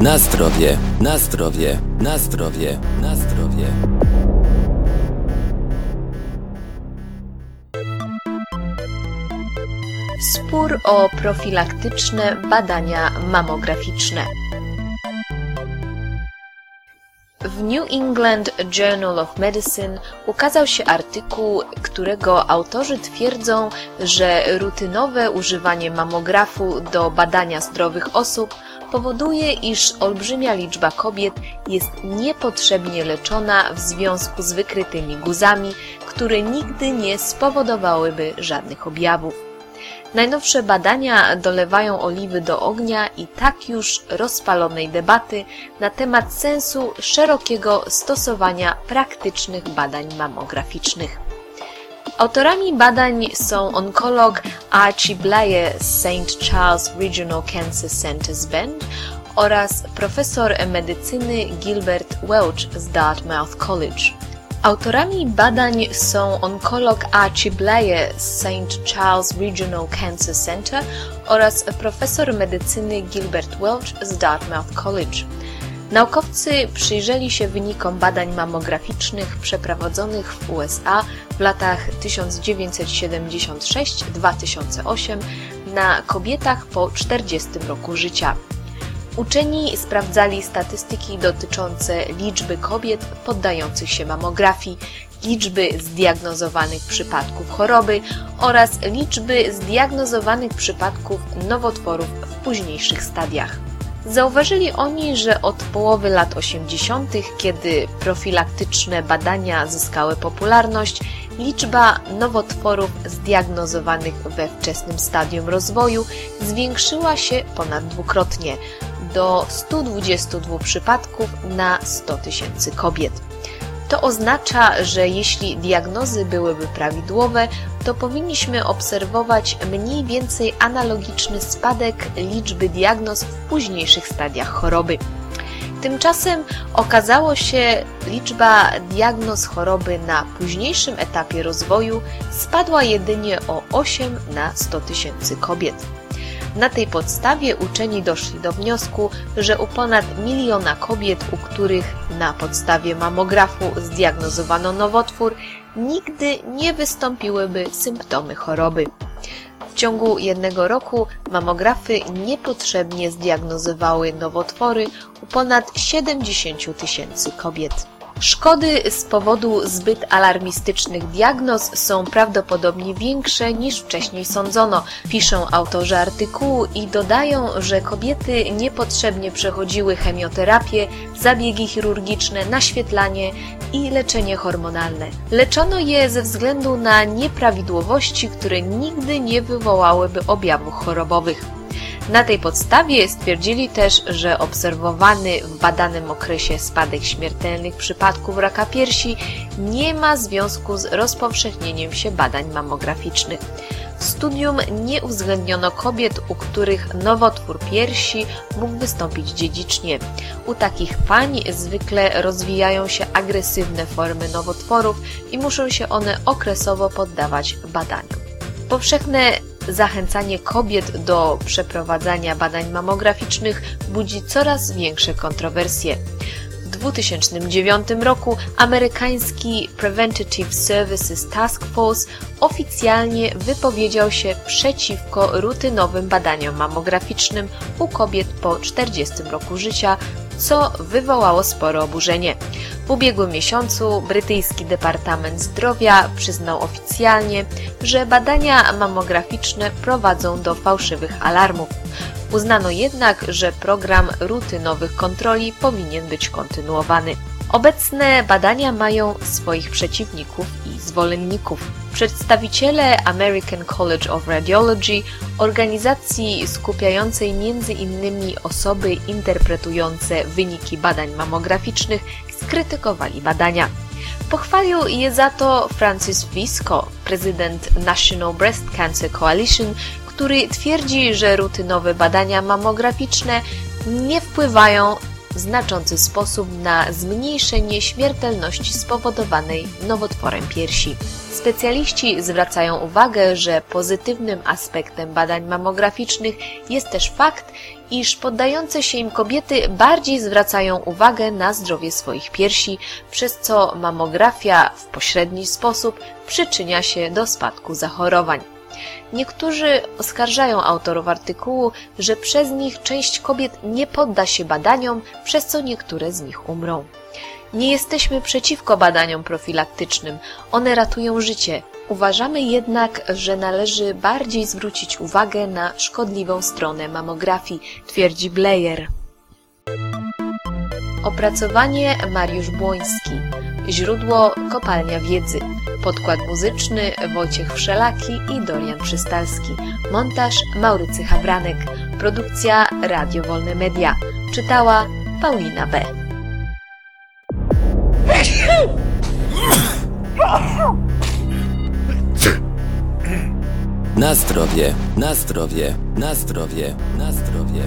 Na zdrowie, na zdrowie, na zdrowie, na zdrowie. Spór o profilaktyczne badania mamograficzne. W New England Journal of Medicine ukazał się artykuł, którego autorzy twierdzą, że rutynowe używanie mamografu do badania zdrowych osób powoduje, iż olbrzymia liczba kobiet jest niepotrzebnie leczona w związku z wykrytymi guzami, które nigdy nie spowodowałyby żadnych objawów. Najnowsze badania dolewają oliwy do ognia i tak już rozpalonej debaty na temat sensu szerokiego stosowania praktycznych badań mamograficznych. Autorami badań są onkolog Archie Blaje z St. Charles Regional Cancer Center z Bend oraz profesor medycyny Gilbert Welch z Dartmouth College. Autorami badań są onkolog Archie Blaje z St. Charles Regional Cancer Center oraz profesor medycyny Gilbert Welch z Dartmouth College. Naukowcy przyjrzeli się wynikom badań mamograficznych przeprowadzonych w USA w latach 1976-2008 na kobietach po 40 roku życia. Uczeni sprawdzali statystyki dotyczące liczby kobiet poddających się mamografii, liczby zdiagnozowanych przypadków choroby oraz liczby zdiagnozowanych przypadków nowotworów w późniejszych stadiach. Zauważyli oni, że od połowy lat 80., kiedy profilaktyczne badania zyskały popularność, liczba nowotworów zdiagnozowanych we wczesnym stadium rozwoju zwiększyła się ponad dwukrotnie do 122 przypadków na 100 tysięcy kobiet. To oznacza, że jeśli diagnozy byłyby prawidłowe, to powinniśmy obserwować mniej więcej analogiczny spadek liczby diagnoz w późniejszych stadiach choroby. Tymczasem okazało się, liczba diagnoz choroby na późniejszym etapie rozwoju spadła jedynie o 8 na 100 tysięcy kobiet. Na tej podstawie uczeni doszli do wniosku, że u ponad miliona kobiet, u których na podstawie mamografu zdiagnozowano nowotwór, nigdy nie wystąpiłyby symptomy choroby. W ciągu jednego roku mamografy niepotrzebnie zdiagnozowały nowotwory u ponad 70 tysięcy kobiet. Szkody z powodu zbyt alarmistycznych diagnoz są prawdopodobnie większe niż wcześniej sądzono, piszą autorzy artykułu i dodają, że kobiety niepotrzebnie przechodziły chemioterapię, zabiegi chirurgiczne, naświetlanie i leczenie hormonalne. Leczono je ze względu na nieprawidłowości, które nigdy nie wywołałyby objawów chorobowych. Na tej podstawie stwierdzili też, że obserwowany w badanym okresie spadek śmiertelnych przypadków raka piersi nie ma związku z rozpowszechnieniem się badań mamograficznych. W studium nie uwzględniono kobiet, u których nowotwór piersi mógł wystąpić dziedzicznie. U takich pań zwykle rozwijają się agresywne formy nowotworów i muszą się one okresowo poddawać badaniom. Powszechne zachęcanie kobiet do przeprowadzania badań mamograficznych budzi coraz większe kontrowersje. W 2009 roku amerykański Preventative Services Task Force oficjalnie wypowiedział się przeciwko rutynowym badaniom mamograficznym u kobiet po 40 roku życia, co wywołało spore oburzenie. W ubiegłym miesiącu brytyjski Departament Zdrowia przyznał oficjalnie, że badania mamograficzne prowadzą do fałszywych alarmów. Uznano jednak, że program rutynowych kontroli powinien być kontynuowany. Obecne badania mają swoich przeciwników i zwolenników. Przedstawiciele American College of Radiology, organizacji skupiającej innymi osoby interpretujące wyniki badań mamograficznych, skrytykowali badania. Pochwalił je za to Francis Visco, prezydent National Breast Cancer Coalition, który twierdzi, że rutynowe badania mamograficzne nie wpływają w znaczący sposób na zmniejszenie śmiertelności spowodowanej nowotworem piersi. Specjaliści zwracają uwagę, że pozytywnym aspektem badań mamograficznych jest też fakt, iż poddające się im kobiety bardziej zwracają uwagę na zdrowie swoich piersi, przez co mamografia w pośredni sposób przyczynia się do spadku zachorowań. Niektórzy oskarżają autorów artykułu, że przez nich część kobiet nie podda się badaniom, przez co niektóre z nich umrą. Nie jesteśmy przeciwko badaniom profilaktycznym, one ratują życie. Uważamy jednak, że należy bardziej zwrócić uwagę na szkodliwą stronę mamografii, twierdzi Blair. Opracowanie Mariusz Błoński. Źródło Kopalnia Wiedzy. Podkład muzyczny Wojciech Wszelaki i Dorian Przystalski. Montaż Maurycy Habranek. Produkcja Radio Wolne Media. Czytała Paulina B. Na zdrowie, na zdrowie, na zdrowie, na zdrowie.